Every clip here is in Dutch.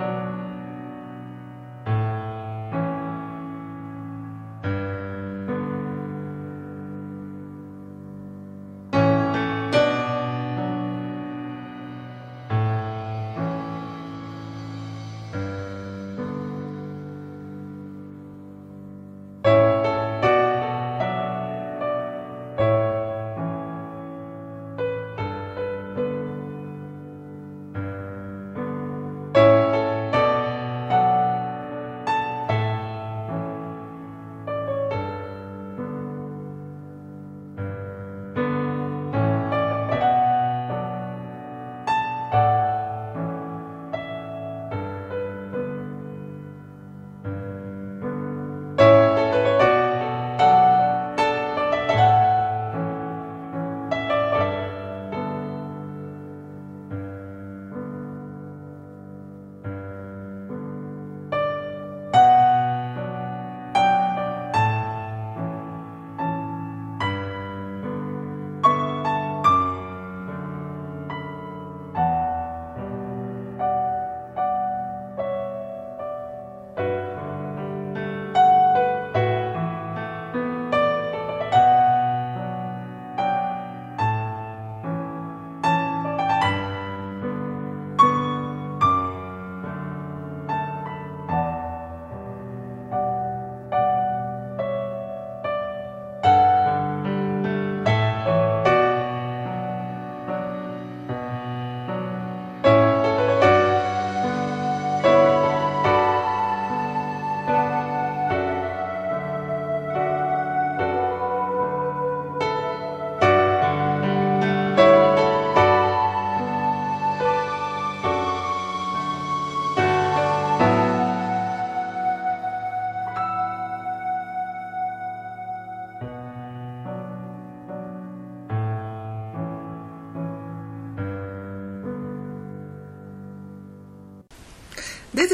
Dit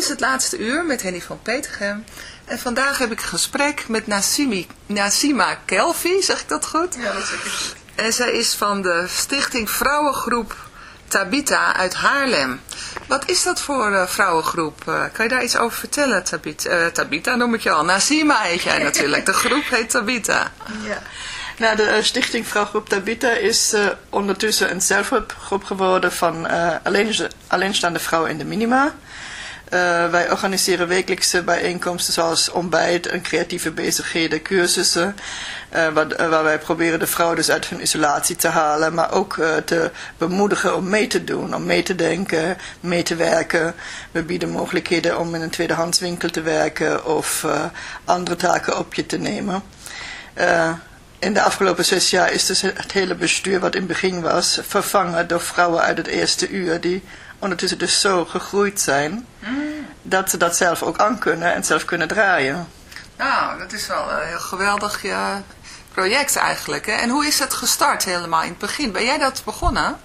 is het laatste uur met Henny van Petergem. En vandaag heb ik een gesprek met Nassimi, Nassima Kelvi, zeg ik dat goed? Ja, dat zeg ik goed. En zij is van de stichting Vrouwengroep Tabita uit Haarlem. Wat is dat voor uh, vrouwengroep? Uh, kan je daar iets over vertellen, Tabita? Uh, Tabita noem ik je al. Nassima heet jij natuurlijk. De groep heet Tabita. Ja. Nou, de stichting Vrouwengroep Tabita is ondertussen een zelfhulpgroep geworden van alleen, alleenstaande vrouwen in de minima. Uh, wij organiseren wekelijkse bijeenkomsten zoals ontbijt en creatieve bezigheden, cursussen. Uh, waar, wij proberen de vrouwen dus uit hun isolatie te halen. Maar ook te bemoedigen om mee te doen, om mee te denken, mee te werken. We bieden mogelijkheden om in een tweedehandswinkel te werken of andere taken op je te nemen. in de afgelopen zes jaar is dus het hele bestuur wat in het begin was vervangen door vrouwen uit het eerste uur die ondertussen dus zo gegroeid zijn, mm. dat ze dat zelf ook aan kunnen en zelf kunnen draaien. Nou, dat is wel een heel geweldig ja, project eigenlijk. Hè? En hoe is het gestart helemaal in het begin? Ben jij dat begonnen?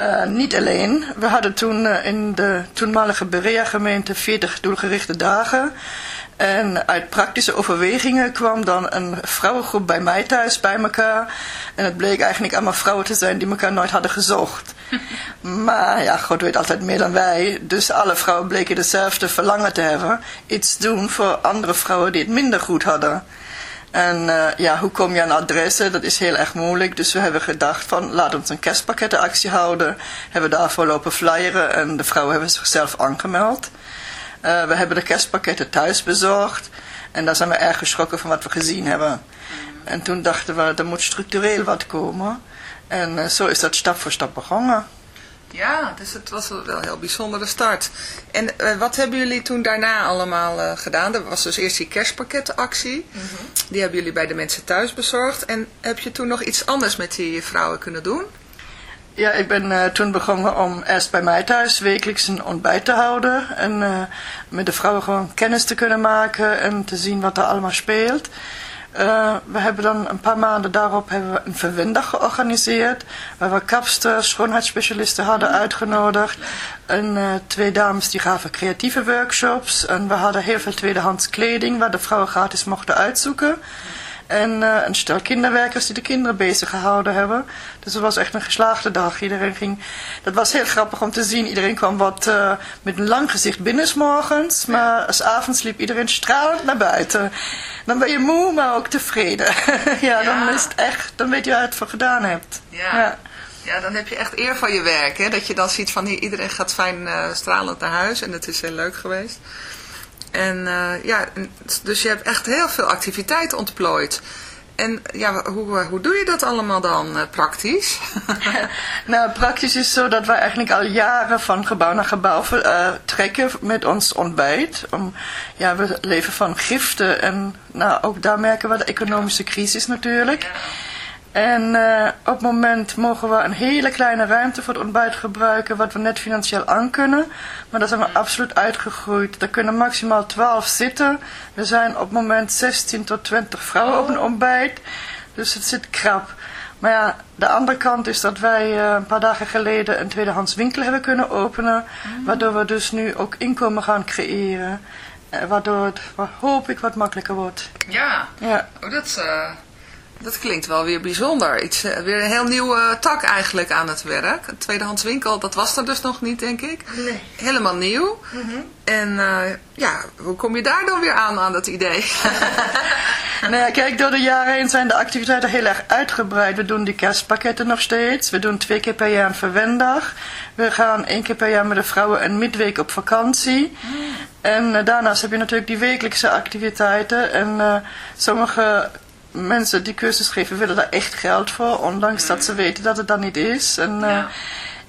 Uh, niet alleen. We hadden toen uh, in de toenmalige Berea-gemeente 40 doelgerichte dagen. En uit praktische overwegingen kwam dan een vrouwengroep bij mij thuis bij elkaar. En het bleek eigenlijk allemaal vrouwen te zijn die elkaar nooit hadden gezocht. maar ja, God weet altijd meer dan wij. Dus alle vrouwen bleken dezelfde verlangen te hebben. Iets doen voor andere vrouwen die het minder goed hadden. En uh, ja, hoe kom je aan adressen? Dat is heel erg moeilijk. Dus we hebben gedacht van, laat ons een kerstpakkettenactie houden. Hebben daarvoor lopen flyeren en de vrouwen hebben zichzelf aangemeld. Uh, we hebben de kerstpakketten thuis bezorgd. En daar zijn we erg geschrokken van wat we gezien hebben. En toen dachten we, er moet structureel wat komen. En uh, zo is dat stap voor stap begonnen. Ja, dus het was wel een heel bijzondere start. En uh, wat hebben jullie toen daarna allemaal uh, gedaan? Er was dus eerst die kerstpakketactie. Mm -hmm. Die hebben jullie bij de mensen thuis bezorgd. En heb je toen nog iets anders met die vrouwen kunnen doen? Ja, ik ben uh, toen begonnen om eerst bij mij thuis wekelijks een ontbijt te houden. En uh, met de vrouwen gewoon kennis te kunnen maken en te zien wat er allemaal speelt. Uh, we hebben dan een paar maanden daarop hebben we een verwendag georganiseerd. Waar we kapsters, schoonheidsspecialisten hadden uitgenodigd. En twee dames die gaven creatieve workshops. En we hadden heel veel tweedehands kleding waar de vrouwen gratis mochten uitzoeken. En uh, een stel kinderwerkers die de kinderen bezig gehouden hebben. Dus het was echt een geslaagde dag. Iedereen ging, dat was heel grappig om te zien. Iedereen kwam wat uh, met een lang gezicht binnensmorgens. Maar als avonds liep iedereen stralend naar buiten. Dan ben je moe, maar ook tevreden. ja, ja, dan is het echt, dan weet je waar je het voor gedaan hebt. ja. ja. Ja, dan heb je echt eer van je werk. Hè? Dat je dan ziet van hier, iedereen gaat fijn uh, stralend naar huis. En het is heel leuk geweest. En uh, ja, dus je hebt echt heel veel activiteiten ontplooid. En ja, hoe, hoe doe je dat allemaal dan uh, praktisch? nou, praktisch is zo dat wij eigenlijk al jaren van gebouw naar gebouw uh, trekken met ons ontbijt. Om, ja, we leven van giften en nou, ook daar merken we de economische crisis natuurlijk. Ja. En uh, op het moment mogen we een hele kleine ruimte voor het ontbijt gebruiken, wat we net financieel aan kunnen. Maar daar zijn we absoluut uitgegroeid. Er kunnen maximaal 12 zitten. Er zijn op het moment 16 tot 20 vrouwen op een ontbijt. Dus het zit krap. Maar ja, de andere kant is dat wij uh, een paar dagen geleden een tweedehands winkel hebben kunnen openen. Mm. Waardoor we dus nu ook inkomen gaan creëren. Uh, waardoor het, hoop ik, wat makkelijker wordt. Ja, ja. Oh, dat is... Dat klinkt wel weer bijzonder. Iets, uh, weer een heel nieuwe tak eigenlijk aan het werk. Een tweedehands winkel, dat was er dus nog niet, denk ik. Nee. Helemaal nieuw. Mm -hmm. En uh, ja, hoe kom je daar dan weer aan, aan dat idee? nou ja, kijk, door de jaren heen zijn de activiteiten heel erg uitgebreid. We doen die kerstpakketten nog steeds. We doen twee keer per jaar een verwendag. We gaan één keer per jaar met de vrouwen een midweek op vakantie. Mm. En uh, daarnaast heb je natuurlijk die wekelijkse activiteiten. En sommige mensen die cursus geven willen daar echt geld voor, ondanks dat ze weten dat het dan niet is. En uh, ja.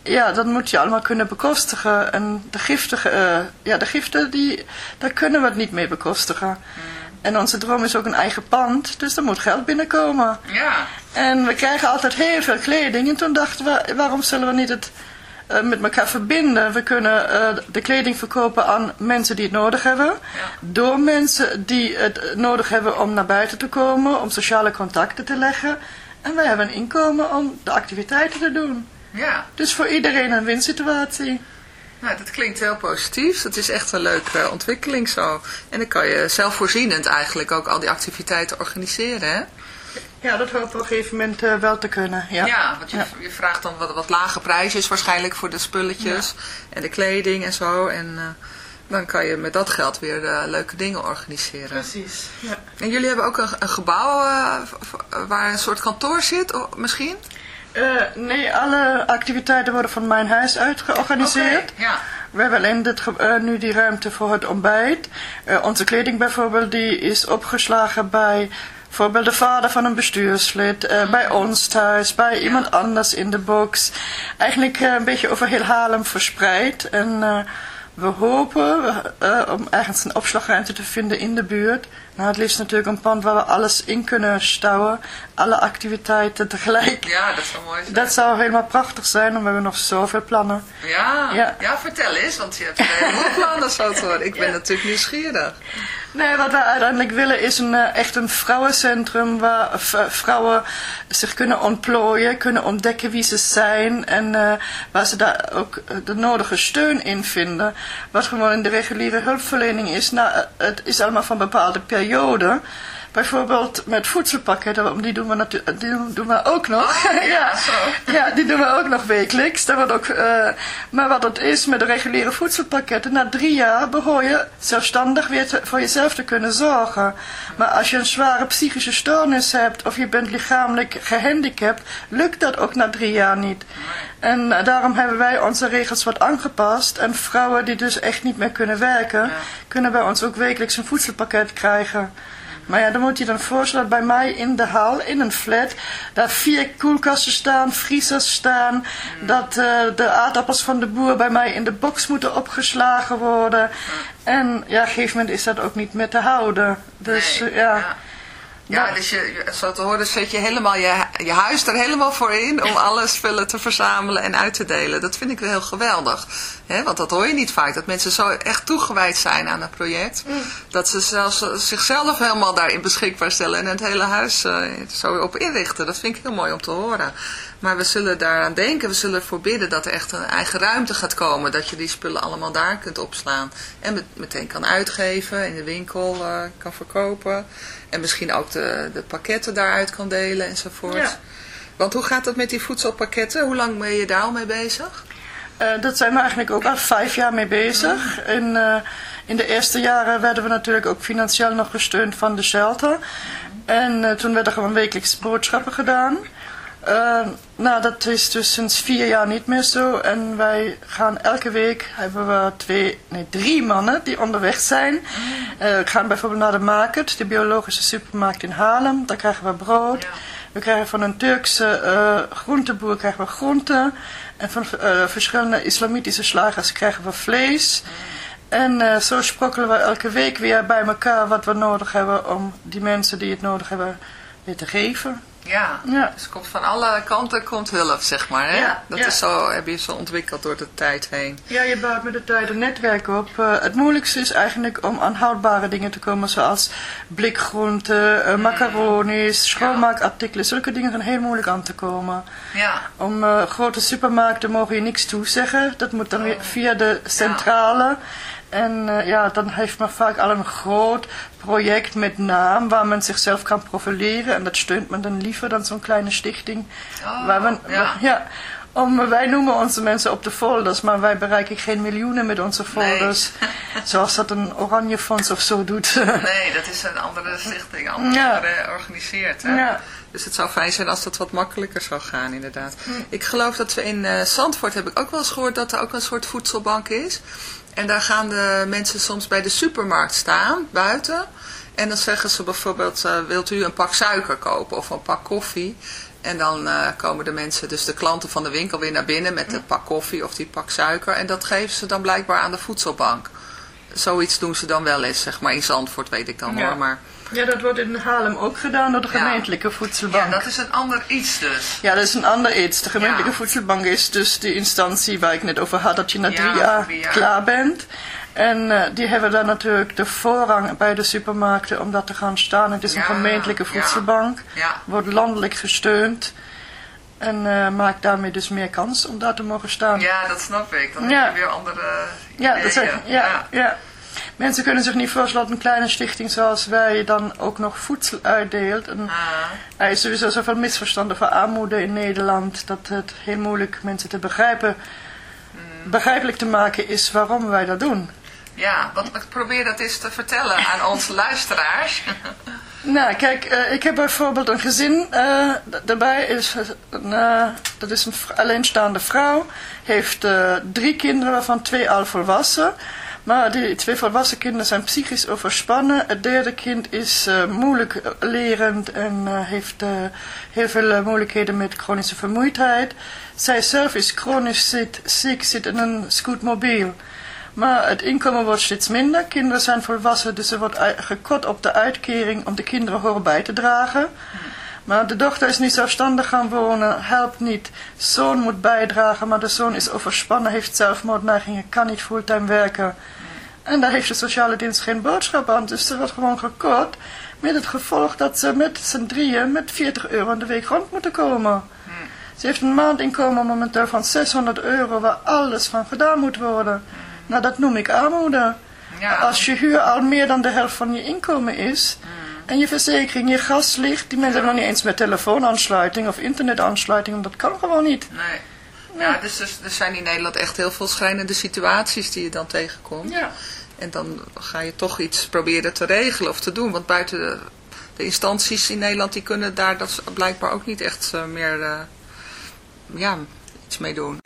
ja, dat moet je allemaal kunnen bekostigen. En de giften, uh, ja, de giften die, daar kunnen we het niet mee bekostigen. Mm. En onze droom is ook een eigen pand, dus er moet geld binnenkomen. Ja. En we krijgen altijd heel veel kleding. En toen dachten we, waarom zullen we niet het uh, met elkaar verbinden. We kunnen uh, de kleding verkopen aan mensen die het nodig hebben. Ja. Door mensen die het nodig hebben om naar buiten te komen, om sociale contacten te leggen. En wij hebben een inkomen om de activiteiten te doen. Ja. Dus voor iedereen een winsituatie. Nou, dat klinkt heel positief. Dat is echt een leuke ontwikkeling zo. En dan kan je zelfvoorzienend eigenlijk ook al die activiteiten organiseren, hè? Ja, dat hoop op een gegeven moment uh, wel te kunnen. Ja, ja want je, ja. je vraagt dan wat, wat lage prijsjes waarschijnlijk voor de spulletjes ja. en de kleding en zo. En uh, dan kan je met dat geld weer uh, leuke dingen organiseren. Precies, ja. En jullie hebben ook een, een gebouw waar een soort kantoor zit, of, misschien? nee, alle activiteiten worden van mijn huis uit georganiseerd. Okay, ja. We hebben alleen dit, nu die ruimte voor het ontbijt. onze kleding bijvoorbeeld, die is opgeslagen bij Bijvoorbeeld de vader van een bestuurslid, uh, bij ons thuis, bij iemand anders in de box. Eigenlijk uh, een beetje over heel Haarlem verspreid. En uh, we hopen om ergens een opslagruimte te vinden in de buurt. Nou, het liefst natuurlijk een pand waar we alles in kunnen stouwen. Alle activiteiten tegelijk. Ja, dat zou mooi zijn. Dat zou helemaal prachtig zijn, want we hebben nog zoveel plannen. Ja, ja. ja vertel eens, want je hebt helemaal plannen zo te horen. Ik ben ja. natuurlijk nieuwsgierig. Nee, wat we uiteindelijk willen is een, uh, echt een vrouwencentrum waar vrouwen zich kunnen ontplooien, kunnen ontdekken wie ze zijn en uh, waar ze daar ook de nodige steun in vinden. Wat gewoon in de reguliere hulpverlening is, nou, het is allemaal van bepaalde perioden. Yoda, Bijvoorbeeld met voedselpakketten, die doen we, natuurlijk, die doen we ook nog. Oh, ja, zo. ja, die doen we ook nog wekelijks. Dat wordt ook, uh, maar wat het is met de reguliere voedselpakketten, na drie jaar behoor je zelfstandig weer te, voor jezelf te kunnen zorgen. Maar als je een zware psychische stoornis hebt of je bent lichamelijk gehandicapt, lukt dat ook na drie jaar niet. En uh, daarom hebben wij onze regels wat aangepast. En vrouwen die dus echt niet meer kunnen werken, ja. kunnen bij ons ook wekelijks een voedselpakket krijgen. Maar ja, dan moet je dan voorstellen dat bij mij in de hal, in een flat, daar vier koelkasten staan, vriezers staan. Dat uh, de aardappels van de boer bij mij in de box moeten opgeslagen worden. En ja, op een gegeven moment is dat ook niet meer te houden. Dus nee, uh, ja. Ja. Ja, dus je, zo te horen zet je helemaal je, je huis er helemaal voor in om alle spullen te verzamelen en uit te delen. Dat vind ik wel heel geweldig. He, want dat hoor je niet vaak, dat mensen zo echt toegewijd zijn aan een project. Mm. Dat ze zelfs zichzelf helemaal daarin beschikbaar stellen en het hele huis uh, zo op inrichten. Dat vind ik heel mooi om te horen. Maar we zullen daaraan denken, we zullen ervoor bidden dat er echt een eigen ruimte gaat komen. Dat je die spullen allemaal daar kunt opslaan. En met, meteen kan uitgeven, in de winkel uh, kan verkopen. En misschien ook de de, de pakketten daaruit kan delen enzovoort. Ja. Want hoe gaat dat met die voedselpakketten? Hoe lang ben je daar al mee bezig? Uh, dat zijn we eigenlijk ook al vijf jaar mee bezig. In, uh, in de eerste jaren werden we natuurlijk ook financieel nog gesteund van de shelter. En uh, toen werden gewoon wekelijks boodschappen gedaan. Nou, dat is dus sinds vier jaar niet meer zo. En wij gaan elke week, hebben we twee, nee, drie mannen die onderweg zijn. we gaan bijvoorbeeld naar de market, de biologische supermarkt in Haarlem. Daar krijgen we brood. Ja. We krijgen van een Turkse uh, groenteboer krijgen we groenten. En van uh, verschillende islamitische slagers krijgen we vlees. En uh, zo sprokkelen we elke week weer bij elkaar wat we nodig hebben om die mensen die het nodig hebben weer te geven. Ja, ja. dus komt van alle kanten komt hulp, zeg maar. Hè? Ja, dat ja. is zo, heb je zo ontwikkeld door de tijd heen. Ja, je bouwt met de tijd een netwerk op. Uh, het moeilijkste is eigenlijk om aan houdbare dingen te komen, zoals blikgroenten, uh, macaronis, schoonmaakartikelen. Zulke dingen zijn heel moeilijk aan te komen. Ja. Om uh, grote supermarkten mogen je niks toezeggen. Dat moet dan weer via de centrale. En uh, ja, dan heeft men vaak al een groot project met naam waar men zichzelf kan profileren. En dat steunt men dan liever dan zo'n kleine stichting. Oh, waar men, ja. ja om, wij noemen onze mensen op de folders, maar wij bereiken geen miljoenen met onze folders. Nee. zoals dat een Oranje Fonds of zo doet. nee, dat is een andere stichting, anders Ja. georganiseerd. Hè? ja. Dus het zou fijn zijn als dat wat makkelijker zou gaan, inderdaad. Hm. Ik geloof dat we in eh Zandvoort, heb ik ook wel eens gehoord, dat er ook een soort voedselbank is. En daar gaan de mensen soms bij de supermarkt staan, buiten. En dan zeggen ze bijvoorbeeld, eh, wilt u een pak suiker kopen of een pak koffie? En dan eh, komen de mensen, dus de klanten van de winkel weer naar binnen met het pak koffie of die pak suiker. En dat geven ze dan blijkbaar aan de voedselbank. Zoiets doen ze dan wel eens, zeg maar. In Zandvoort weet ik dan Ja. hoor, maar... ja, dat wordt in Haarlem ook gedaan door de Ja. gemeentelijke voedselbank. Ja, dat is een ander iets dus. Ja, dat is een ander iets. De gemeentelijke Ja. voedselbank is dus die instantie waar ik net over had, dat je na Ja, drie jaar klaar bent. En eh, die hebben dan natuurlijk de voorrang bij de supermarkten om dat te gaan staan. Het is een Ja, gemeentelijke ja. voedselbank, Ja, wordt landelijk gesteund. En eh, maakt daarmee dus meer kans om daar te mogen staan. ja dat snap ik. Dan Ja. heb je weer andere Ja, ideeën. dat zeg, ja, ja. Mensen kunnen zich niet voorstellen dat een kleine stichting zoals wij dan ook nog voedsel uitdeelt. En Ah, er is sowieso zoveel misverstanden voor armoede in Nederland dat het heel moeilijk mensen te begrijpen, Mm. begrijpelijk te maken is waarom wij dat doen. ja, wat, ik probeer dat eens te vertellen aan onze luisteraars. Nou, kijk, eh, ik heb bijvoorbeeld een gezin, d- daarbij is, een, eh, dat is een alleenstaande vrouw, heeft drie kinderen waarvan twee al volwassen. Maar die twee volwassen kinderen zijn psychisch overspannen. Het derde kind is eh, moeilijk lerend en eh, heeft eh, heel veel moeilijkheden met chronische vermoeidheid. Zij zelf is chronisch zit, ziek, zit in een scootmobiel. Maar het inkomen wordt steeds minder. Kinderen zijn volwassen, dus er wordt gekort op de uitkering om de kinderen horen bij te dragen. Maar de dochter is niet zelfstandig gaan wonen, helpt niet. Zoon moet bijdragen, maar de zoon is overspannen, heeft zelfmoordneigingen, kan niet fulltime werken. En daar heeft de sociale dienst geen boodschap aan, dus er wordt gewoon gekort. Met het gevolg dat ze met z'n drieën met 40 euro in de week rond moeten komen. Ze heeft een maandinkomen momenteel van 600 euro waar alles van gedaan moet worden. Nou, dat noem ik armoede. Ja, Als je huur al meer dan de helft van je inkomen is... en je verzekering, je gas ligt... die mensen hebben nog niet eens met telefoonaansluiting of internetaansluiting... dat kan gewoon niet. nee. Ja, dus, dus er zijn in Nederland echt heel veel schrijnende situaties die je dan tegenkomt. Ja. En dan ga je toch iets proberen te regelen of te doen. Want buiten de, instanties in Nederland, die kunnen daar dat blijkbaar ook niet echt eh, meer eh, ja, iets mee doen.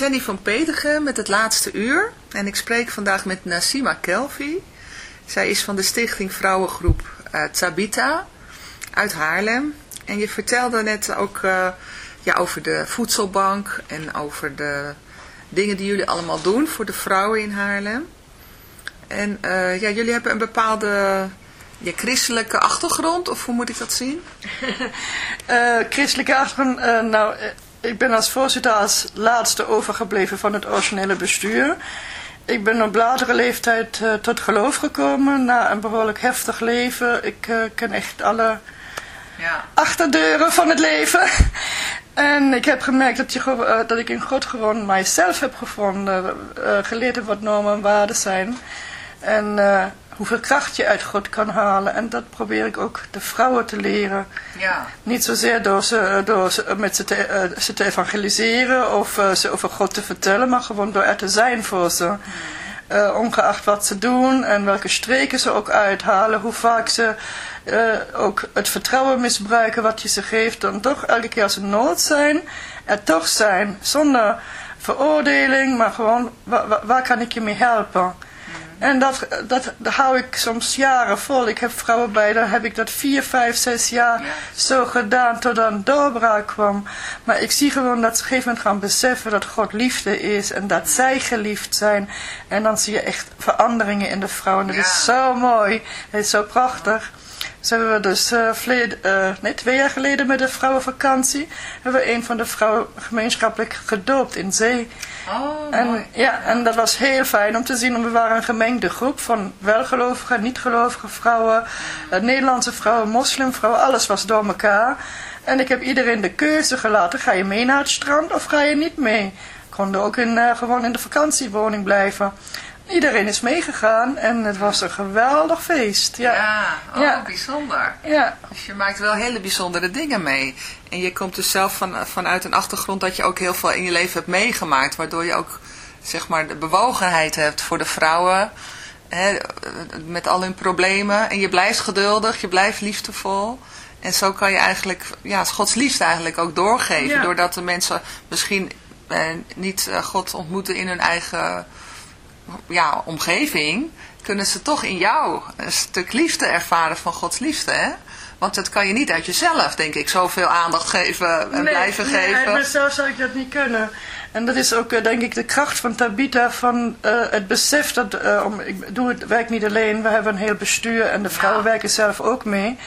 Is van Petergem met het laatste uur. En ik spreek vandaag met Nasima Kelvi. Zij is van de stichting Vrouwengroep eh Tabita uit Haarlem. En je vertelde net ook eh, ja, over de voedselbank en over de dingen die jullie allemaal doen voor de vrouwen in Haarlem. En eh, ja, jullie hebben een bepaalde ja, christelijke achtergrond, of hoe moet ik dat zien? Christelijke achtergrond, nou, ik ben als voorzitter als laatste overgebleven van het originele bestuur. Ik ben op latere leeftijd eh, tot geloof gekomen, na een behoorlijk heftig leven. Ik eh, ken echt alle Ja. achterdeuren van het leven. En ik heb gemerkt dat, je, eh, dat ik in God gewoon mijzelf heb gevonden. geleerd heb wat normen en waarden zijn. En hoeveel kracht je uit God kan halen. En dat probeer ik ook de vrouwen te leren. Ja. Niet zozeer door ze, door ze, met ze, te, eh, ze te evangeliseren of eh, ze over God te vertellen, maar gewoon door er te zijn voor ze. Eh, ongeacht wat ze doen en welke streken ze ook uithalen, hoe vaak ze ook het vertrouwen misbruiken wat je ze geeft. Dan toch elke keer als ze nood zijn, er toch zijn. Zonder veroordeling, maar gewoon wa- wa- waar kan ik je mee helpen? En dat, dat, dat hou ik soms jaren vol. Ik heb vrouwen bij, daar heb ik dat vier, vijf, zes jaar zo gedaan tot een doorbraak kwam. Maar ik zie gewoon dat ze op een gegeven moment gaan beseffen dat God liefde is en dat zij geliefd zijn. En dan zie je echt veranderingen in de vrouwen. Dat Ja. is zo mooi. Het is zo prachtig. Zo hebben we dus verleden- nee, twee jaar geleden met de vrouwenvakantie hebben we een van de vrouwen gemeenschappelijk gedoopt in zee. Oh, En, mooi. ja, en dat was heel fijn om te zien. want We waren een gemengde groep van welgelovige niet-gelovige vrouwen. eh, Nederlandse vrouwen, moslimvrouwen, alles was door elkaar. En ik heb iedereen de keuze gelaten. Ga je mee naar het strand of ga je niet mee? Konden ook in, gewoon in de vakantiewoning blijven. Iedereen is meegegaan en het was een geweldig feest. Ja, Ja, oh, Ja. bijzonder. ja. Dus je maakt wel hele bijzondere dingen mee. En je komt dus zelf van, vanuit een achtergrond dat je ook heel veel in je leven hebt meegemaakt. Waardoor je ook zeg maar de bewogenheid hebt voor de vrouwen. Hè, met al hun problemen. En je blijft geduldig, je blijft liefdevol. En zo kan je eigenlijk ja, Gods liefde eigenlijk ook doorgeven. Ja. Doordat de mensen misschien eh, niet eh, God ontmoeten in hun eigen ja, omgeving, kunnen ze toch in jou een stuk liefde ervaren van Gods liefde, hè? Want dat kan je niet uit jezelf, denk ik, zoveel aandacht geven en blijven nee, geven. uit mezelf zou ik dat niet kunnen. En dat is ook, eh, denk ik, de kracht van Tabita, van eh, het besef dat, eh, om, ik doe het werk niet alleen, we hebben een heel bestuur en de vrouwen Ja. werken zelf ook mee.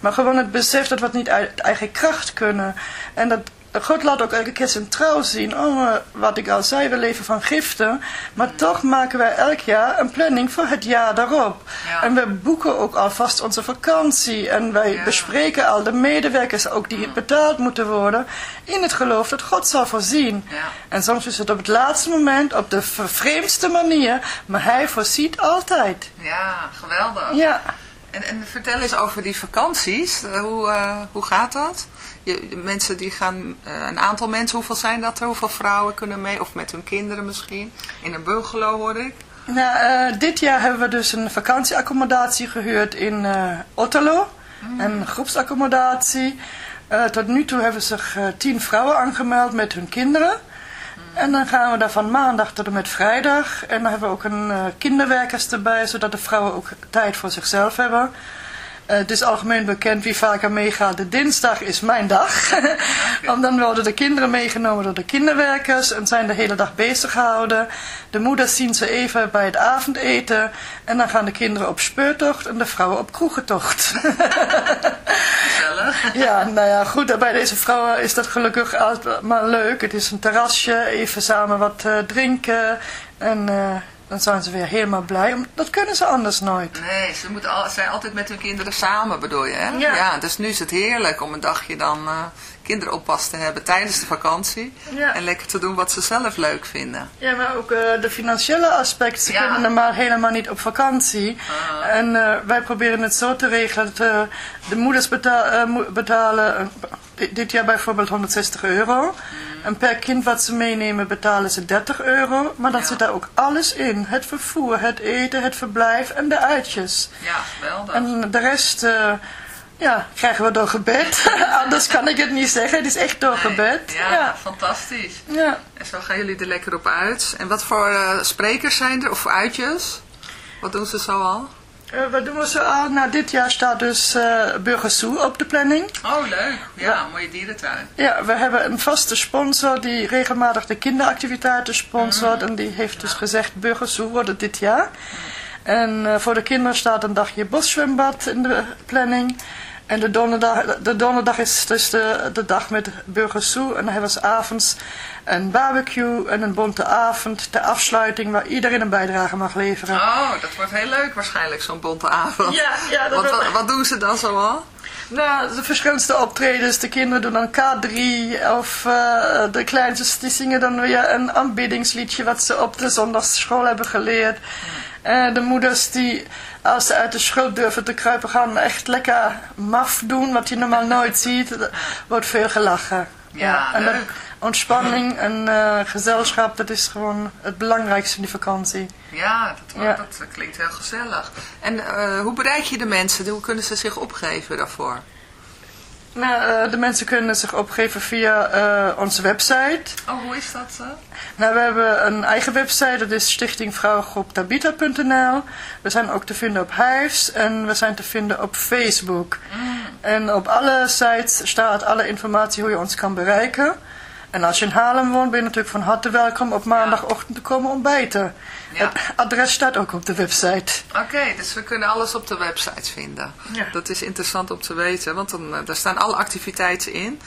Maar gewoon het besef dat we het niet uit eigen kracht kunnen. En dat God laat ook elke keer zijn trouw zien. Oh, eh, wat ik al zei, we leven van giften. Maar toch maken wij elk jaar een planning voor het jaar daarop. Ja. En we boeken ook alvast onze vakantie. En wij Ja. bespreken al de medewerkers, ook die betaald moeten worden. In het geloof dat God zal voorzien. Ja. En soms is het op het laatste moment, op de vreemdste manier. Maar hij voorziet altijd. Ja, geweldig. Ja. En, en vertel eens over die vakanties. Eh, Hoe, eh, hoe gaat dat? Je, mensen die gaan, eh, een aantal mensen, hoeveel zijn dat er? Hoeveel vrouwen kunnen mee? Of met hun kinderen misschien? In een bungalow hoor ik. Nou, dit jaar hebben we dus een vakantieaccommodatie gehuurd in Otterlo. Een groepsaccommodatie. Tot nu toe hebben zich tien vrouwen aangemeld met hun kinderen. En dan gaan we daar van maandag tot en met vrijdag. En dan hebben we ook een eh, kinderwerkers erbij, zodat de vrouwen ook tijd voor zichzelf hebben. Eh, het is algemeen bekend wie vaker meegaat. De dinsdag is mijn dag. Want dan worden de kinderen meegenomen door de kinderwerkers en zijn de hele dag bezig gehouden. De moeders zien ze even bij het avondeten. En dan gaan de kinderen op speurtocht en de vrouwen op kroegentocht. Gezellig. ja, nou ja, goed. Bij deze vrouwen is dat gelukkig allemaal leuk. Het is een terrasje, even samen wat eh, drinken. En eh, dan zijn ze weer helemaal blij. Dat kunnen ze anders nooit. Nee, ze moeten al, zijn altijd met hun kinderen samen, bedoel je, hè? Ja. dus nu is het heerlijk om een dagje dan eh kinderoppas te hebben tijdens de vakantie. Ja. En lekker te doen wat ze zelf leuk vinden. Ja, maar ook eh, de financiële aspect. Ze Ja. kunnen normaal helemaal niet op vakantie. Ah. En eh, wij proberen het zo te regelen dat eh, de moeders beta- mo- betalen di- dit jaar bijvoorbeeld 160 euro. Mm. En per kind wat ze meenemen betalen ze 30 euro. Maar dan Ja. zit daar ook alles in. Het vervoer, het eten, het verblijf en de uitjes. Ja, geweldig. En de rest... ja, krijgen we door gebed. Anders kan ik het niet zeggen. Het is echt door Nee, gebed. Ja, ja. fantastisch. ja. En zo gaan jullie er lekker op uit. En wat voor eh, sprekers zijn er, of voor uitjes? Wat doen ze zo al? Eh, wat doen we zo aan? Nou, dit jaar staat dus eh Burgersoe op de planning. Oh, leuk. Ja, mooie dierentuin. Ja, we hebben een vaste sponsor die regelmatig de kinderactiviteiten sponsort. En die heeft dus gezegd, Burgersoe wordt het dit jaar. En voor de kinderen staat een dagje boszwembad in de planning. En de donderdag, de donderdag is dus de, de dag met Burgersoe. En dan hebben ze avonds een barbecue en een bonte avond. De afsluiting waar iedereen een bijdrage mag leveren. Oh, dat wordt heel leuk waarschijnlijk, zo'n bonte avond. Ja, ja, dat wat, wordt- wat, wat doen ze dan zoal? Nou, de verschillendste optredens. De kinderen doen dan K3 of eh, de kleintjes die zingen dan weer een aanbiddingsliedje wat ze op de zondagsschool hebben geleerd. Eh, de moeders die, als ze uit de schuld durven te kruipen, gaan echt lekker maf doen, wat je normaal nooit ziet. Er wordt veel gelachen. Ja, en leuk. ontspanning en eh, gezelschap, dat is gewoon het belangrijkste in die vakantie. Ja, dat, Ja. dat klinkt heel gezellig. En eh, hoe bereik je de mensen? Hoe kunnen ze zich opgeven daarvoor? Nou, eh, de mensen kunnen zich opgeven via eh, onze website. Oh, hoe is dat? eh? Nou, we hebben een eigen website, dat is stichtingvrouwengroep We zijn ook te vinden op Hives en we zijn te vinden op Facebook. En op alle sites staat alle informatie hoe je ons kan bereiken. En als je in Haarlem woont, ben je natuurlijk van harte welkom op maandagochtend te komen ontbijten. Ja. Het adres staat ook op de website. Oké, dus we kunnen alles op de website vinden. Ja. Dat is interessant om te weten, want dan, eh, daar staan alle activiteiten in.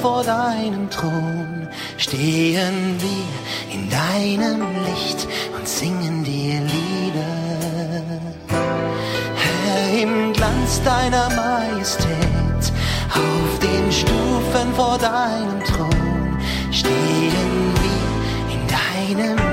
Vor deinem Thron stehen wir in deinem Licht und singen dir Lieder. Herr, im Glanz deiner Majestät, auf den Stufen vor deinem Thron stehen wir in deinem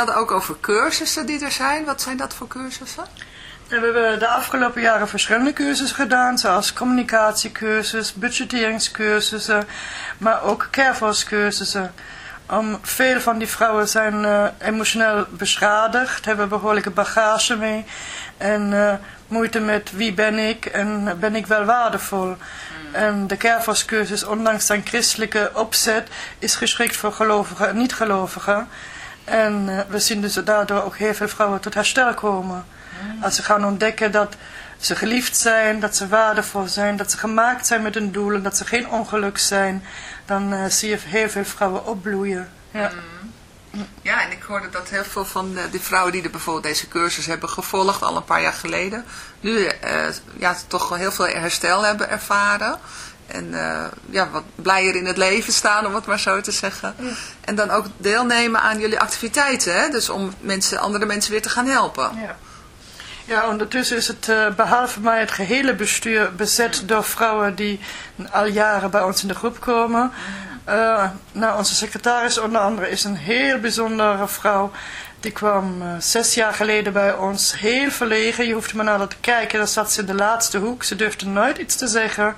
Vertelde ook over cursussen die er zijn. Wat zijn dat voor cursussen? En we hebben de afgelopen jaren verschillende cursussen gedaan, zoals communicatiecursus, budgetteringscursussen, maar ook carefulcursussen. Om veel van die vrouwen zijn eh, emotioneel beschadigd, hebben behoorlijke bagage mee en eh, moeite met wie ben ik en ben ik wel waardevol. En de carefulcursus, ondanks zijn christelijke opzet, is geschikt voor gelovigen en niet-gelovigen. En eh, we zien dus daardoor ook heel veel vrouwen tot herstel komen. Als ze gaan ontdekken dat ze geliefd zijn, dat ze waardevol zijn, dat ze gemaakt zijn met een doel en dat ze geen ongeluk zijn, dan eh, zie je heel veel vrouwen opbloeien. Ja. Ja, en ik hoorde dat heel veel van de, die vrouwen die er bijvoorbeeld deze cursus hebben gevolgd al een paar jaar geleden, nu eh, ja, toch wel heel veel herstel hebben ervaren. En eh, ja, wat blijer in het leven staan, om het maar zo te zeggen. En dan ook deelnemen aan jullie activiteiten, hè? dus om mensen, andere mensen weer te gaan helpen. Ja. Ja, ondertussen is het eh, behalve mij het gehele bestuur bezet door vrouwen die al jaren bij ons in de groep komen. Eh, nou, onze secretaris onder andere is een heel bijzondere vrouw. Die kwam zes jaar geleden bij ons, heel verlegen. Je hoefde maar naar haar te kijken, dan zat ze in de laatste hoek. Ze durfde nooit iets te zeggen.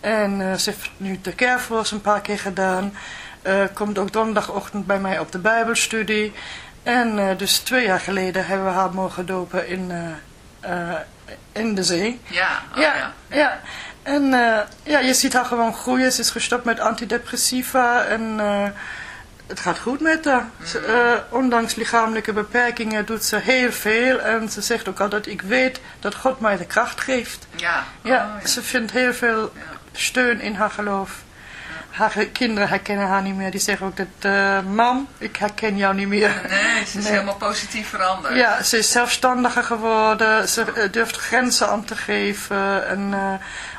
En eh, ze heeft nu de Careforce een paar keer gedaan. Eh, komt ook donderdagochtend bij mij op de bijbelstudie. En eh, dus twee jaar geleden hebben we haar mogen dopen in, in de zee. Ja, oh, ja, ja. ja. En ja, je ziet haar gewoon groeien. Ze is gestopt met antidepressiva en het gaat goed met haar. Ze, eh, ondanks lichamelijke beperkingen doet ze heel veel. En ze zegt ook altijd, ik weet dat God mij de kracht geeft. Ja, Ja, Oh, ze vindt heel veel steun in haar geloof. Haar kinderen herkennen haar niet meer. Die zeggen ook dat, eh, mam, ik herken jou niet meer. Nee, ze is Nee. helemaal positief veranderd. Ja, ze is zelfstandiger geworden. Ze eh, durft grenzen aan te geven. En eh,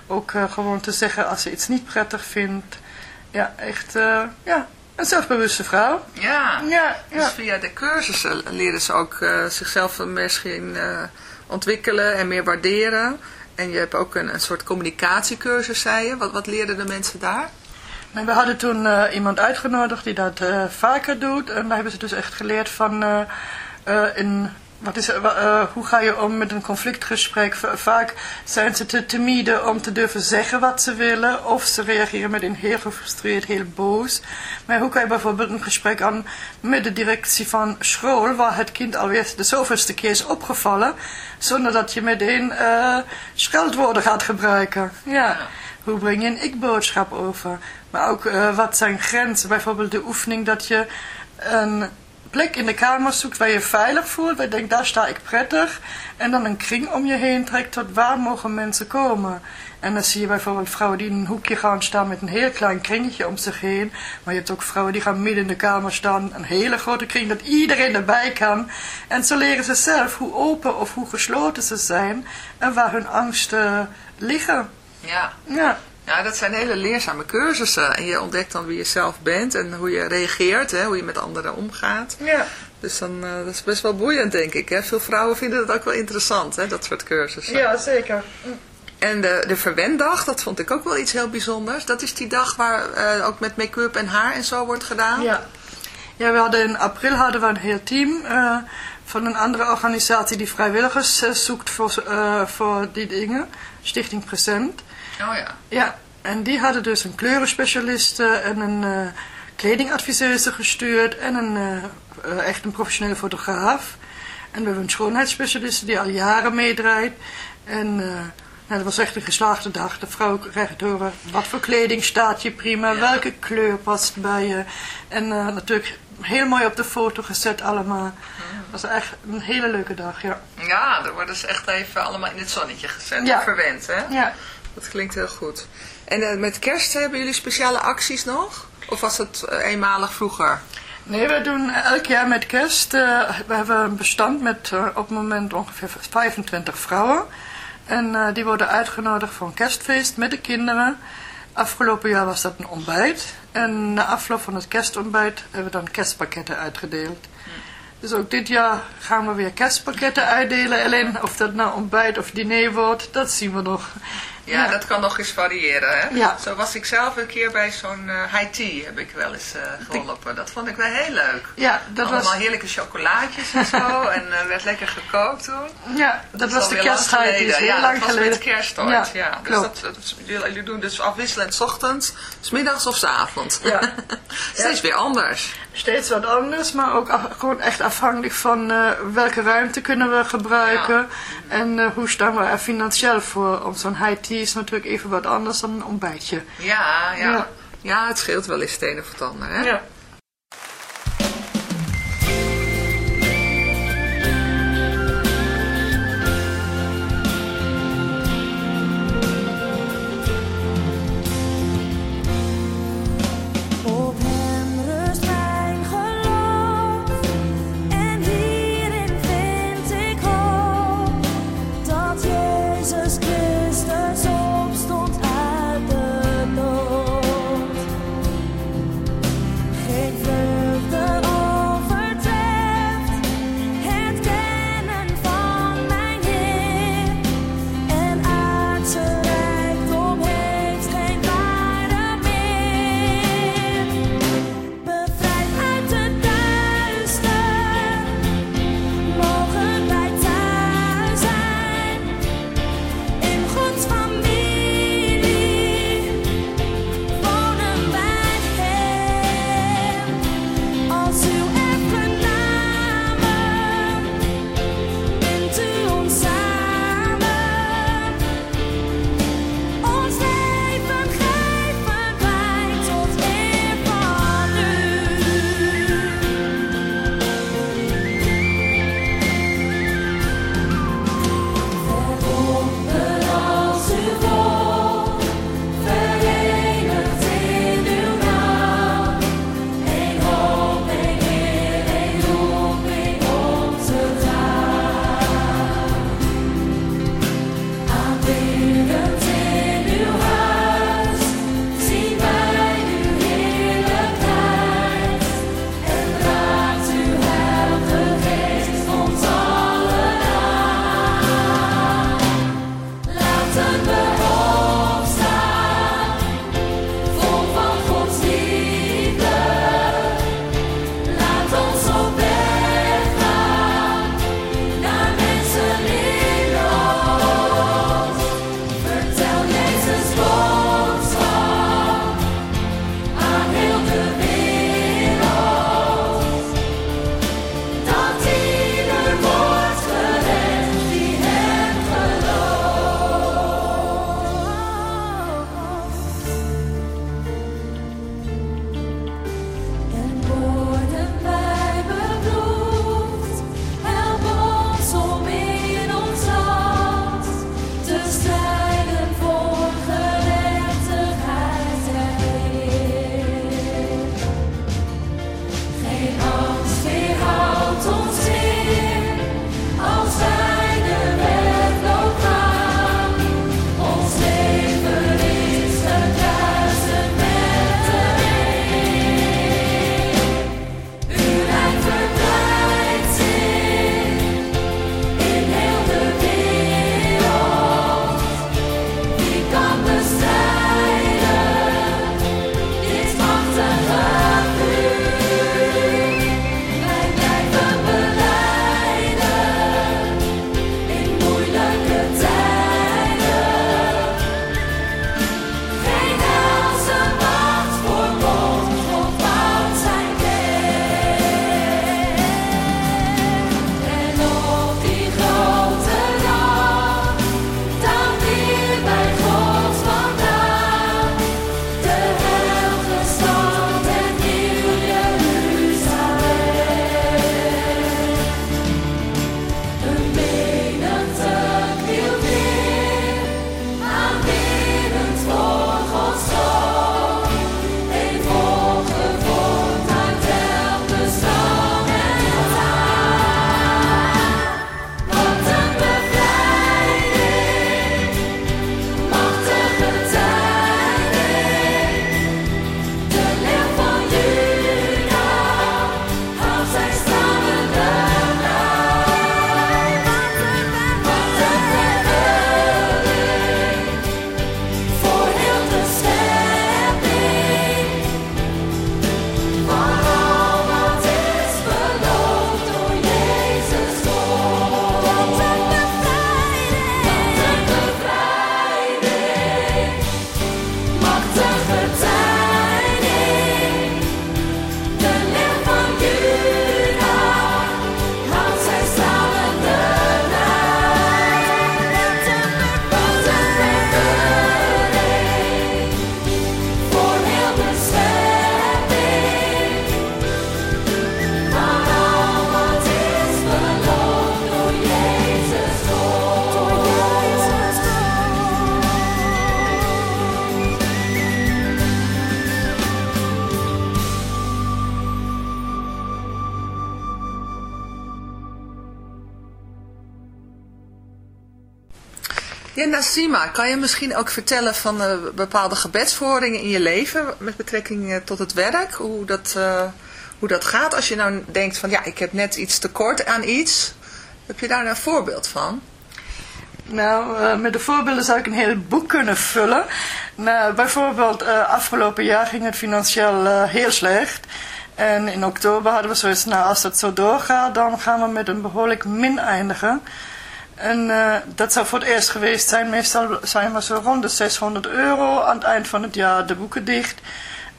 ook gewoon te zeggen als ze iets niet prettig vindt. Ja, echt, ja, een zelfbewuste vrouw. Ja, Ja, dus ja. via de cursussen leren ze ook zichzelf misschien eh, ontwikkelen en meer waarderen. En je hebt ook een, een soort communicatiecursus, zei je. Wat, wat leerden de mensen daar? We hadden toen eh, iemand uitgenodigd die dat eh, vaker doet. En daar hebben ze dus echt geleerd van... eh, in, wat is, eh, hoe ga je om met een conflictgesprek? Va- Vaak zijn ze te timide om te durven zeggen wat ze willen. Of ze reageren meteen heel gefrustreerd, heel boos. Maar hoe kan je bijvoorbeeld een gesprek aan met de directie van school... waar het kind alweer de zoveelste keer is opgevallen... zonder dat je meteen eh scheldwoorden gaat gebruiken. Ja. Hoe breng je een ik-boodschap over? Maar ook eh, wat zijn grenzen? Bijvoorbeeld de oefening dat je een plek in de kamer zoekt waar je veilig voelt. Waar je denkt, daar sta ik prettig. En dan een kring om je heen trekt tot waar mogen mensen komen. En dan zie je bijvoorbeeld vrouwen die in een hoekje gaan staan met een heel klein kringetje om zich heen. Maar je hebt ook vrouwen die gaan midden in de kamer staan. Een hele grote kring dat iedereen erbij kan. En zo leren ze zelf hoe open of hoe gesloten ze zijn. En waar hun angsten liggen. Ja. Ja. Ja, dat zijn hele leerzame cursussen. En je ontdekt dan wie je zelf bent en hoe je reageert, hè, hoe je met anderen omgaat. Ja. Dus dan, eh, dat is best wel boeiend, denk ik. Hè? Veel vrouwen vinden dat ook wel interessant, hè, dat soort cursussen. Ja, zeker. En de, de verwenddag, dat vond ik ook wel iets heel bijzonders. Dat is die dag waar eh, ook met make-up en haar en zo wordt gedaan. Ja. Ja, we hadden in april hadden we een heel team eh, van een andere organisatie die vrijwilligers zoekt voor, voor die dingen. Stichting Present. Oh ja. Ja, en die hadden dus een kleurenspecialiste en een eh, kledingadviseuse gestuurd en een, eh, eh, echt een professionele fotograaf. En we hebben een schoonheidsspecialiste die al jaren meedraait. En nou, dat was echt een geslaagde dag. De vrouw krijgt te horen wat voor kleding staat je prima, Ja. welke kleur past bij je. En natuurlijk heel mooi op de foto gezet allemaal. Het was echt een hele leuke dag, ja. Ja, daar worden ze echt even allemaal in het zonnetje gezet. Ja. en Verwend, hè? Ja, Dat klinkt heel goed. En eh, met kerst hebben jullie speciale acties nog? Of was het eh, eenmalig vroeger? Nee, we doen elk jaar met kerst. eh, we hebben een bestand met op het moment ongeveer 25 vrouwen. En die worden uitgenodigd voor een kerstfeest met de kinderen. Afgelopen jaar was dat een ontbijt. En na afloop van het kerstontbijt hebben we dan kerstpakketten uitgedeeld. Dus ook dit jaar gaan we weer kerstpakketten uitdelen. Alleen of dat nou ontbijt of diner wordt, dat zien we nog. Ja, Ja. dat kan nog eens variëren. Hè? Ja. Zo was ik zelf een keer bij zo'n eh, high tea heb ik wel eens eh, geholpen. Dat vond ik wel heel leuk. Ja, dat Allemaal was, heerlijke chocolaatjes en zo. en er werd lekker gekookt toen. ja, dat was de geleden. heel Ja, lang dat was geleden. met kerst ooit. Ja, Ja, Dus dat, dat- jullie, jullie doen dus afwisselend 's ochtends, 's middags of 's avonds. Ja. Steeds weer anders. Steeds wat anders, maar ook af- gewoon echt afhankelijk van eh, welke ruimte kunnen we gebruiken. En eh, hoe staan we er financieel voor. Om zo'n high tea is natuurlijk even wat anders dan een ontbijtje. Ja, ja. Ja. ja. het scheelt wel eens het een of het ander. Hè? Ja. Ja, Nasima, kan je misschien ook vertellen van eh, bepaalde gebedsverhoringen in je leven met betrekking eh, tot het werk? Hoe dat, eh, hoe dat gaat als je nou denkt van ja, ik heb net iets tekort aan iets. Heb je daar een voorbeeld van? Nou, met de voorbeelden zou ik een heel boek kunnen vullen. Nou, bijvoorbeeld, afgelopen jaar ging het financieel heel slecht. En in oktober hadden we zoiets, nou als dat zo doorgaat, dan gaan we met een behoorlijk min eindigen. En eh, dat zou voor het eerst geweest zijn. Meestal zijn we zo rond de 600 euro aan het eind van het jaar de boeken dicht.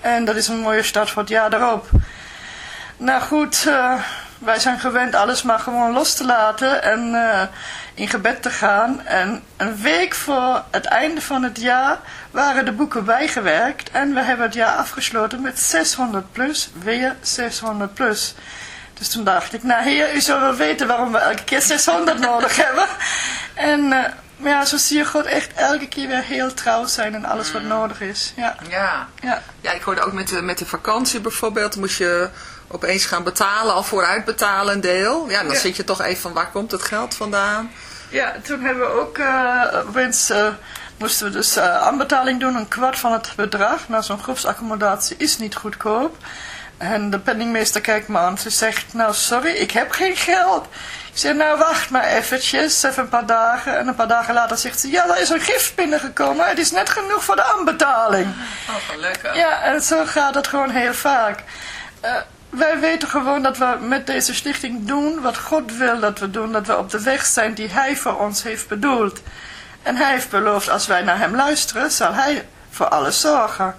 En dat is een mooie start voor het jaar daarop. Nou goed, eh, wij zijn gewend alles maar gewoon los te laten en eh, in gebed te gaan. En een week voor het einde van het jaar waren de boeken bijgewerkt. En we hebben het jaar afgesloten met 600 plus, weer 600 plus. Dus toen dacht ik, nou heer, u zult wel weten waarom we elke keer 600 nodig hebben. En maar ja, zo zie je God echt elke keer weer heel trouw zijn in alles wat nodig is. Ja, Ja. ja. Ja, ik hoorde ook met de, met de vakantie bijvoorbeeld, moest je opeens gaan betalen, al vooruit betalen een deel. Ja, dan Ja. zit je toch even van waar komt het geld vandaan? Ja, toen hebben we ook uh, opeens moesten we dus aanbetaling doen, een kwart van het bedrag. Nou, zo'n groepsaccommodatie is niet goedkoop. En de penningmeester kijkt me aan. Ze zegt, nou sorry, ik heb geen geld. Ik zeg, nou wacht maar eventjes, even een paar dagen. En een paar dagen later zegt ze, ja, er is een gift binnengekomen. Het is net genoeg voor de aanbetaling. Oh, gelukkig. Ja, en zo gaat het gewoon heel vaak. Eh, wij weten gewoon dat we met deze stichting doen wat God wil dat we doen. Dat we op de weg zijn die Hij voor ons heeft bedoeld. En Hij heeft beloofd, als wij naar Hem luisteren, zal Hij voor alles zorgen.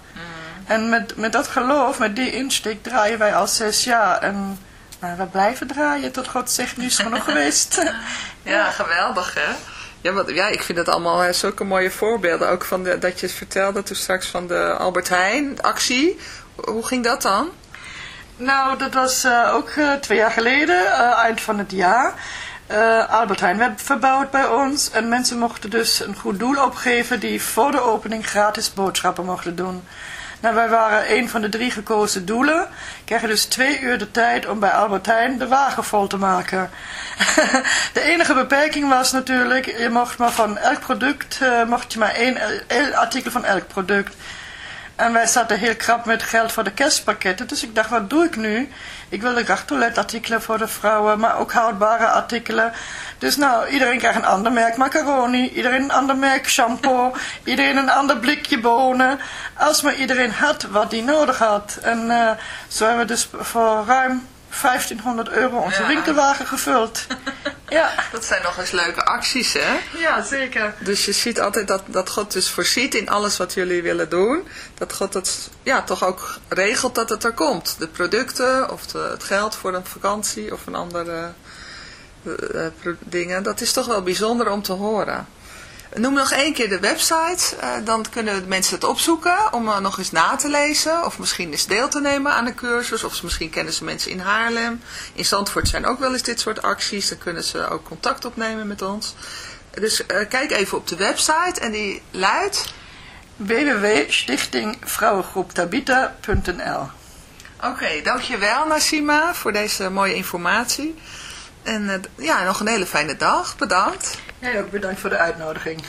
En met, met dat geloof, met die insteek, draaien wij al zes jaar. En nou, we blijven draaien tot God zegt, nu is het genoeg geweest. Ja, geweldig hè. Ja, wat, ja, ik vind het allemaal hè, zulke mooie voorbeelden. Ook van de, dat je het vertelde toen straks van de Albert Heijn actie. Hoe ging dat dan? Nou, dat was eh, ook eh, twee jaar geleden, eh, eind van het jaar. Albert Heijn werd verbouwd bij ons. En mensen mochten dus een goed doel opgeven die voor de opening gratis boodschappen mochten doen. Nou, wij waren een van de drie gekozen doelen. Kregen dus twee uur de tijd om bij Albert Heijn de wagen vol te maken. de enige beperking was natuurlijk, je mocht maar van elk product, eh, mocht je maar één, één artikel van elk product. En wij zaten heel krap met geld voor de kerstpakketten. Dus ik dacht, wat doe ik nu? Ik wilde graag toiletartikelen voor de vrouwen, maar ook houdbare artikelen. Dus nou, iedereen krijgt een ander merk macaroni, iedereen een ander merk shampoo, iedereen een ander blikje bonen. Als maar iedereen had wat hij nodig had. En eh, zo hebben we dus voor ruim 1500 euro onze Ja. winkelwagen gevuld. ja. Dat zijn nog eens leuke acties hè. ja, zeker. Dus je ziet altijd dat, dat God dus voorziet in alles wat jullie willen doen. Dat God het ja, toch ook regelt dat het er komt. De producten of de- het geld voor een vakantie of een andere pro- dingen. Dat is toch wel bijzonder om te horen. Noem nog één keer de website. eh, dan kunnen mensen het opzoeken om eh, nog eens na te lezen. Of misschien eens deel te nemen aan een cursus. Of misschien kennen ze mensen in Haarlem. In Zandvoort zijn ook wel eens dit soort acties. Dan kunnen ze ook contact opnemen met ons. Dus eh, kijk even op de website en die luidt... www.stichtingvrouwengroeptabita.nl Oké, dankjewel Nassima voor deze mooie informatie. En ja, nog een hele fijne dag. Bedankt. Jij ook bedankt voor de uitnodiging.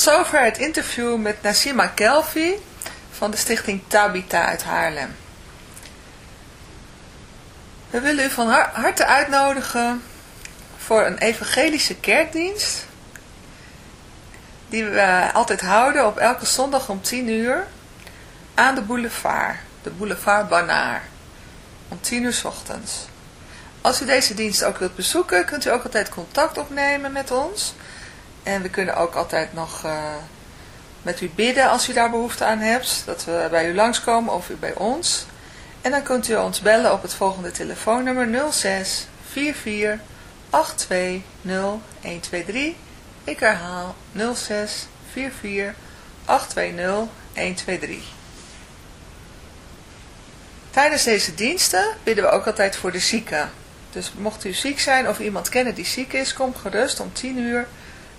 Tot zover het interview met Nassima Kelfi van de stichting Tabita uit Haarlem. We willen u van har- harte uitnodigen voor een evangelische kerkdienst. Die we altijd houden op elke zondag om 10 uur aan de boulevard. De boulevard Banaar. Om 10 uur 's ochtends. Als u deze dienst ook wilt bezoeken, kunt u ook altijd contact opnemen met ons. En we kunnen ook altijd nog eh, met u bidden als u daar behoefte aan hebt. Dat we bij u langskomen of u bij ons. En dan kunt u ons bellen op het volgende telefoonnummer 06 44 82 0123. Ik herhaal 06 44 820 123. Tijdens deze diensten bidden we ook altijd voor de zieken. Dus mocht u ziek zijn of iemand kennen die ziek is, kom gerust om 10 uur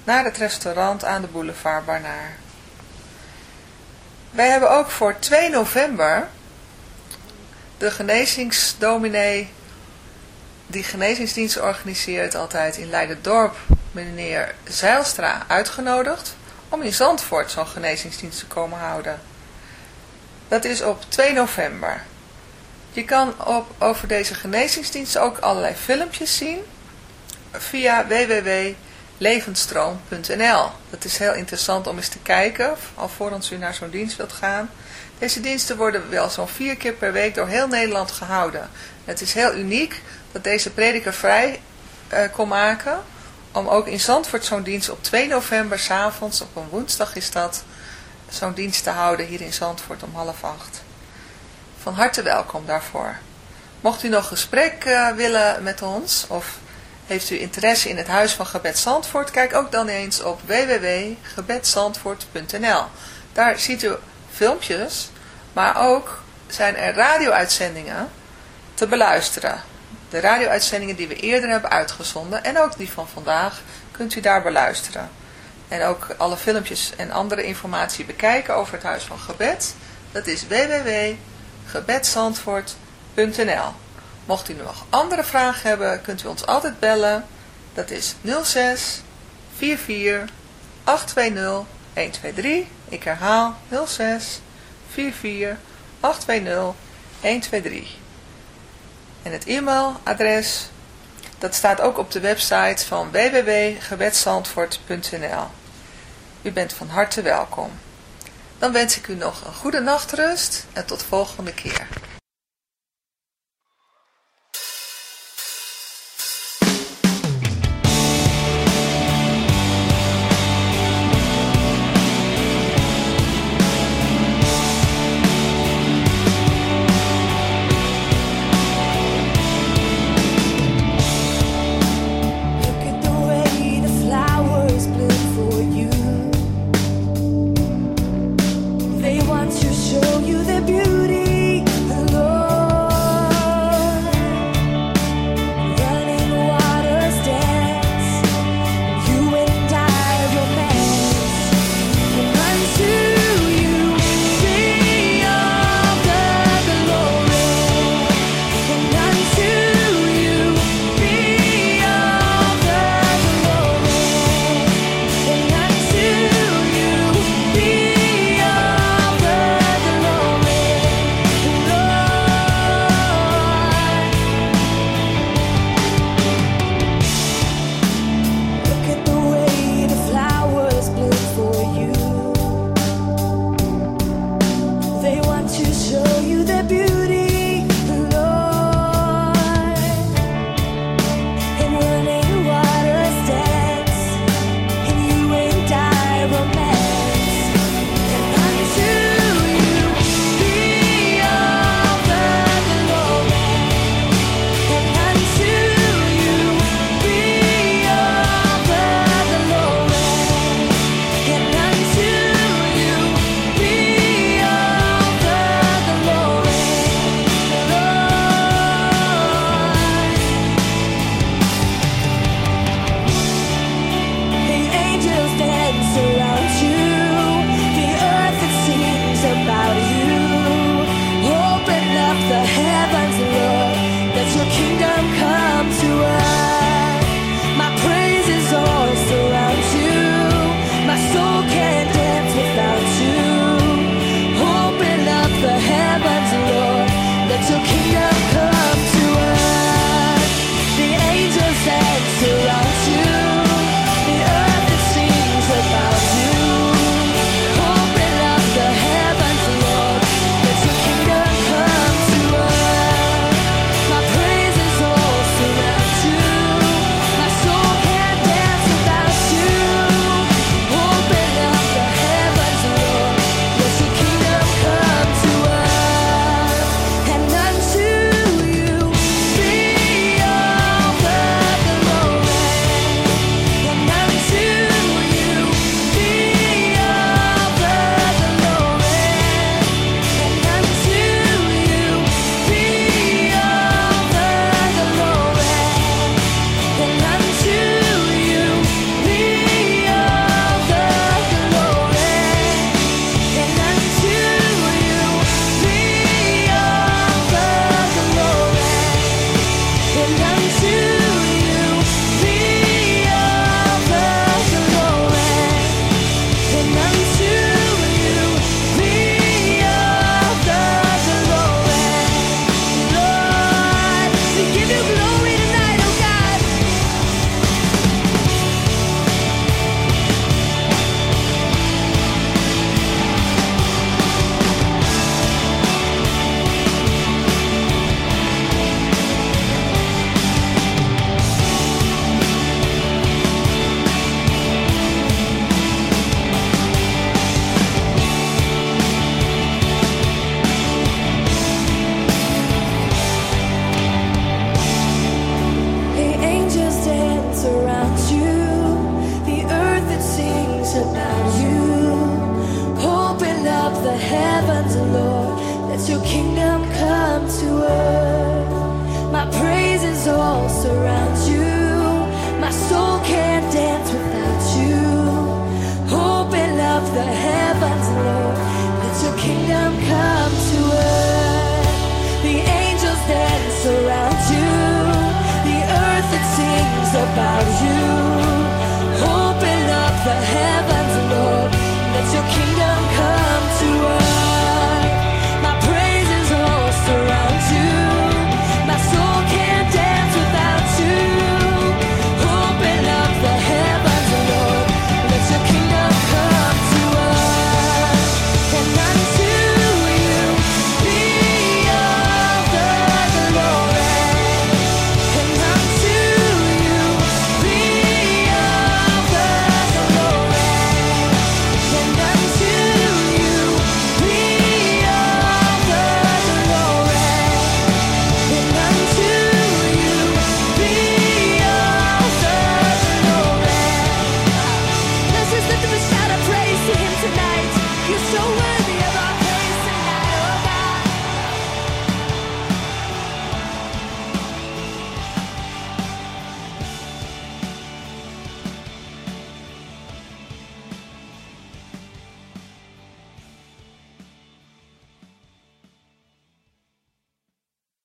naar het restaurant aan de boulevard Barnaar. Wij hebben ook voor 2 november de genezingsdominee die genezingsdienst organiseert altijd in Leiderdorp, meneer Zeilstra, uitgenodigd om in Zandvoort zo'n genezingsdienst te komen houden. Dat is op 2 november. Je kan op, over deze genezingsdienst ook allerlei filmpjes zien via levendstroom.nl. Dat is heel interessant om eens te kijken, alvorens u naar zo'n dienst wilt gaan. Deze diensten worden wel zo'n vier keer per week door heel Nederland gehouden. Het is heel uniek dat deze prediker vrij eh, kon maken om ook in Zandvoort zo'n dienst op 2 november s'avonds, op een woensdag is dat, zo'n dienst te houden hier in Zandvoort om half acht. Van harte welkom daarvoor. Mocht u nog gesprek uh, willen met ons of heeft u interesse in het Huis van Gebed Zandvoort, kijk ook dan eens op www.gebedzandvoort.nl. Daar ziet u filmpjes, maar ook zijn er radio-uitzendingen te beluisteren. De radio-uitzendingen die we eerder hebben uitgezonden en ook die van vandaag kunt u daar beluisteren. En ook alle filmpjes en andere informatie bekijken over het Huis van Gebed. Dat is www.gebedsandvoort.nl Mocht u nog andere vragen hebben, kunt u ons altijd bellen. Dat is 06 44 820 123. Ik herhaal 06 44 820 123. En het e-mailadres, dat staat ook op de website van www.gebedsandvoort.nl. U bent van harte welkom. Dan wens ik u nog een goede nachtrust en tot volgende keer.